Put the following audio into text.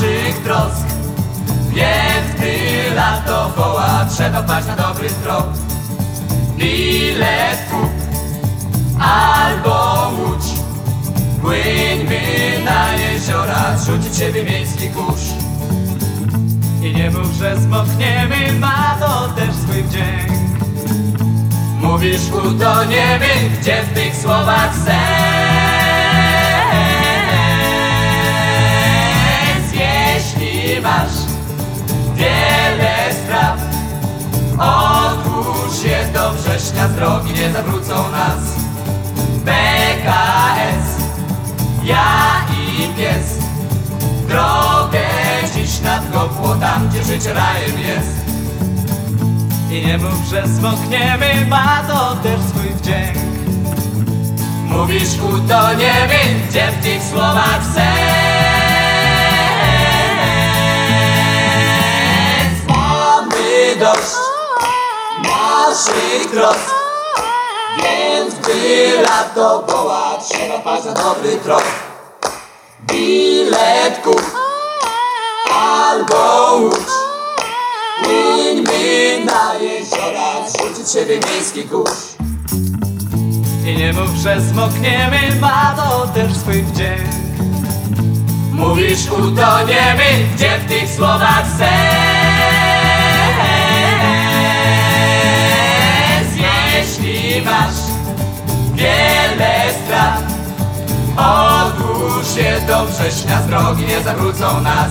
naszych trosk. Więc gdy lato woła, trzeba paść na dobry strop. Bilet kup albo łódź. Płyńmy na jeziora, rzucić siebie miejski kurz. I nie mów, że zmokniemy, ma to też swój wdzięk. Mówisz utoniemy, gdzie w tych słowach sens do września, z drogi nie zawrócą nas. BKS, ja i pies. Drogę dziś nad Gopło, tam gdzie życie rajem jest. I nie mów, że smokniemy, ma to też swój wdzięk. Mówisz utoniemy, gdzie w tych słowach sens Mamy dość trosk Więc gdy lato woła, trzeba paść na dobry trop Bilet kup albo łódź. Płyńmy na jeziora, zrzucić siebie miejski kurz. I nie mów, że smokniemy, ma to też swój wdzięk. Mówisz utoniemy, gdzie w tych słowach sens strat Odłóż je do września, z drogi nie zawrócą nas